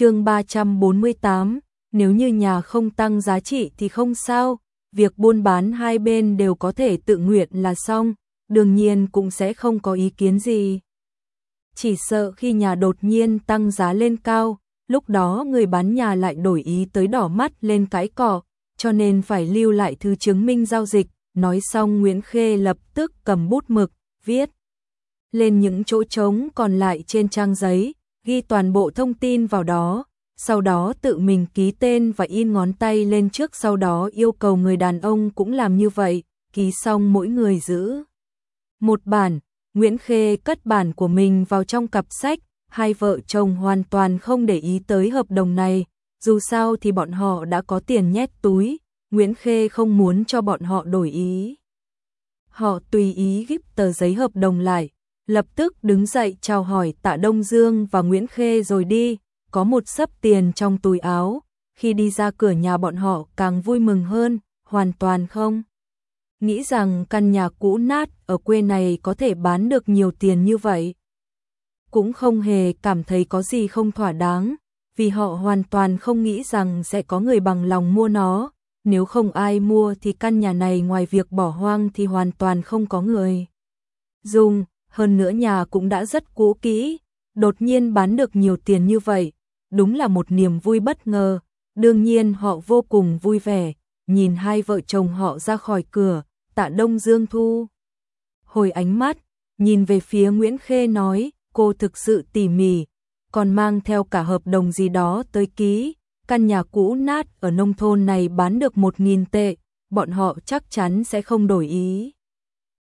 chương 348, nếu như nhà không tăng giá trị thì không sao, việc buôn bán hai bên đều có thể tự nguyện là xong, đương nhiên cũng sẽ không có ý kiến gì. Chỉ sợ khi nhà đột nhiên tăng giá lên cao, lúc đó người bán nhà lại đổi ý tới đỏ mắt lên cái cỏ, cho nên phải lưu lại thư chứng minh giao dịch, nói xong Nguyễn Khê lập tức cầm bút mực, viết lên những chỗ trống còn lại trên trang giấy, ghi toàn bộ thông tin vào đó, sau đó tự mình ký tên và in ngón tay lên trước sau đó yêu cầu người đàn ông cũng làm như vậy, ký xong mỗi người giữ. Một bản, Nguyễn Khê cất bản của mình vào trong cặp sách, hai vợ chồng hoàn toàn không để ý tới hợp đồng này, dù sao thì bọn họ đã có tiền nhét túi, Nguyễn Khê không muốn cho bọn họ đổi ý. Họ tùy ý gíp tờ giấy hợp đồng lại, lập tức đứng dậy chào hỏi Tạ Đông Dương và Nguyễn Khê rồi đi, có một sấp tiền trong túi áo, khi đi ra cửa nhà bọn họ càng vui mừng hơn, hoàn toàn không. Nghĩ rằng căn nhà cũ nát ở quê này có thể bán được nhiều tiền như vậy. Cũng không hề cảm thấy có gì không thỏa đáng, vì họ hoàn toàn không nghĩ rằng sẽ có người bằng lòng mua nó, nếu không ai mua thì căn nhà này ngoài việc bỏ hoang thì hoàn toàn không có người. Dùng, hơn nữa nhà cũng đã rất cũ kỹ, đột nhiên bán được nhiều tiền như vậy, đúng là một niềm vui bất ngờ, đương nhiên họ vô cùng vui vẻ, nhìn hai vợ chồng họ ra khỏi cửa, tạ Đông Dương Thu. Hồi ánh mắt, nhìn về phía Nguyễn Khê nói, cô thực sự tỉ mỉ, còn mang theo cả hợp đồng gì đó tới ký, căn nhà cũ nát ở nông thôn này bán được một nghìn tệ, bọn họ chắc chắn sẽ không đổi ý.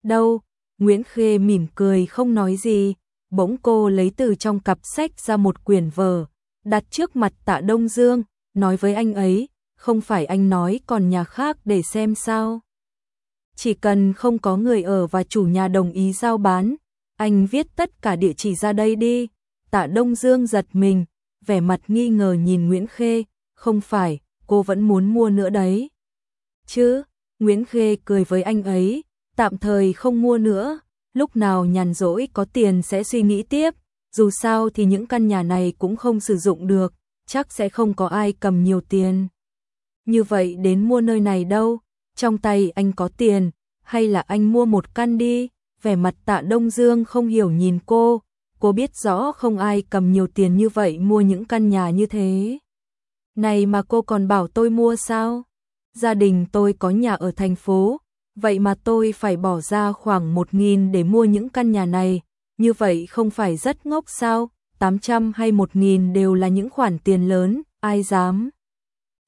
Đâu, Nguyễn Khê mỉm cười không nói gì, bỗng cô lấy từ trong cặp sách ra một quyển vở, đặt trước mặt tạ Đông Dương, nói với anh ấy, không phải anh nói còn nhà khác để xem sao. Chỉ cần không có người ở và chủ nhà đồng ý giao bán, anh viết tất cả địa chỉ ra đây đi. Tạ Đông Dương giật mình, vẻ mặt nghi ngờ nhìn Nguyễn Khê, không phải, cô vẫn muốn mua nữa đấy. Chứ, Nguyễn Khê cười với anh ấy, tạm thời không mua nữa, lúc nào nhàn rỗi có tiền sẽ suy nghĩ tiếp, dù sao thì những căn nhà này cũng không sử dụng được, chắc sẽ không có ai cầm nhiều tiền. Như vậy đến mua nơi này đâu, trong tay anh có tiền, hay là anh mua một căn đi, vẻ mặt tạ Đông Dương không hiểu nhìn cô, cô biết rõ không ai cầm nhiều tiền như vậy mua những căn nhà như thế. Này mà cô còn bảo tôi mua sao? Gia đình tôi có nhà ở thành phố, vậy mà tôi phải bỏ ra khoảng một nghìn để mua những căn nhà này, như vậy không phải rất ngốc sao? 800 hay 1.000 đều là những khoản tiền lớn, ai dám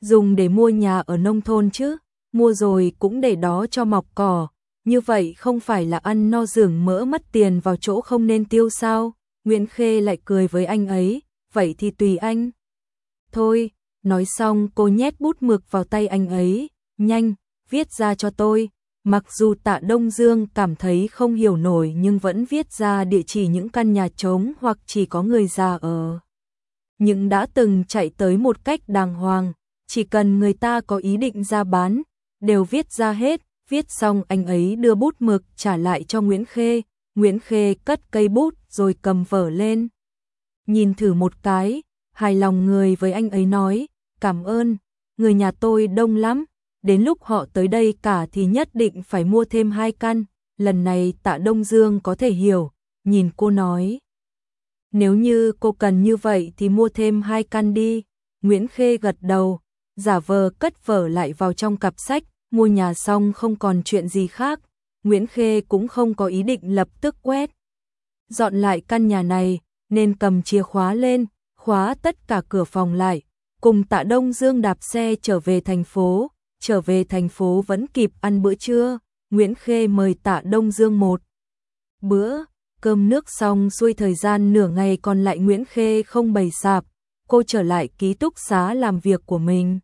dùng để mua nhà ở nông thôn chứ, mua rồi cũng để đó cho mọc cỏ, như vậy không phải là ăn no giường mỡ mất tiền vào chỗ không nên tiêu sao? Nguyễn Khê lại cười với anh ấy, vậy thì tùy anh. Thôi, nói xong cô nhét bút mực vào tay anh ấy, nhanh, viết ra cho tôi. Mặc dù tạ Đông Dương cảm thấy không hiểu nổi nhưng vẫn viết ra địa chỉ những căn nhà trống hoặc chỉ có người già ở. Nhưng đã từng chạy tới một cách đàng hoàng, chỉ cần người ta có ý định ra bán, đều viết ra hết, viết xong anh ấy đưa bút mực trả lại cho Nguyễn Khê, Nguyễn Khê cất cây bút rồi cầm vở lên. Nhìn thử một cái, hài lòng người với anh ấy nói, cảm ơn, người nhà tôi đông lắm, đến lúc họ tới đây cả thì nhất định phải mua thêm hai căn, lần này tạ Đông Dương có thể hiểu, nhìn cô nói. Nếu như cô cần như vậy thì mua thêm hai căn đi, Nguyễn Khê gật đầu, giả vờ cất vở lại vào trong cặp sách, mua nhà xong không còn chuyện gì khác, Nguyễn Khê cũng không có ý định lập tức quét. Dọn lại căn nhà này, nên cầm chìa khóa lên, khóa tất cả cửa phòng lại, cùng tạ Đông Dương đạp xe trở về thành phố, trở về thành phố vẫn kịp ăn bữa trưa, Nguyễn Khê mời tạ Đông Dương một bữa, cơm nước xong xuôi thời gian nửa ngày còn lại Nguyễn Khê không bày sạp, cô trở lại ký túc xá làm việc của mình.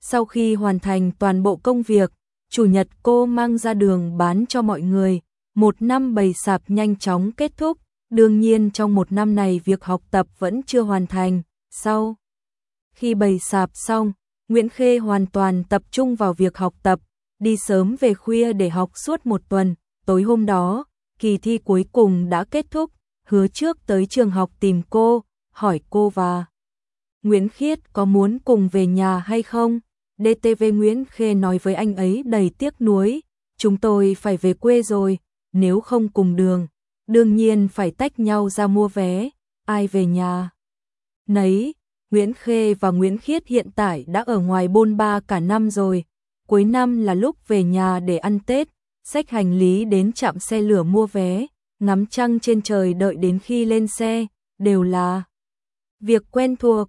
Sau khi hoàn thành toàn bộ công việc, chủ nhật cô mang ra đường bán cho mọi người, một năm bày sạp nhanh chóng kết thúc, đương nhiên trong một năm này việc học tập vẫn chưa hoàn thành, sau khi bày sạp xong, Nguyễn Khê hoàn toàn tập trung vào việc học tập, đi sớm về khuya để học suốt một tuần, tối hôm đó, kỳ thi cuối cùng đã kết thúc, hứa trước tới trường học tìm cô, hỏi cô và Nguyễn Khiết có muốn cùng về nhà hay không? DTV Nguyễn Khê nói với anh ấy đầy tiếc nuối, chúng tôi phải về quê rồi, nếu không cùng đường, đương nhiên phải tách nhau ra mua vé, ai về nhà. Nấy, Nguyễn Khê và Nguyễn Khiết hiện tại đã ở ngoài bôn ba cả năm rồi, cuối năm là lúc về nhà để ăn Tết, xách hành lý đến trạm xe lửa mua vé, ngắm trăng trên trời đợi đến khi lên xe, đều là việc quen thuộc,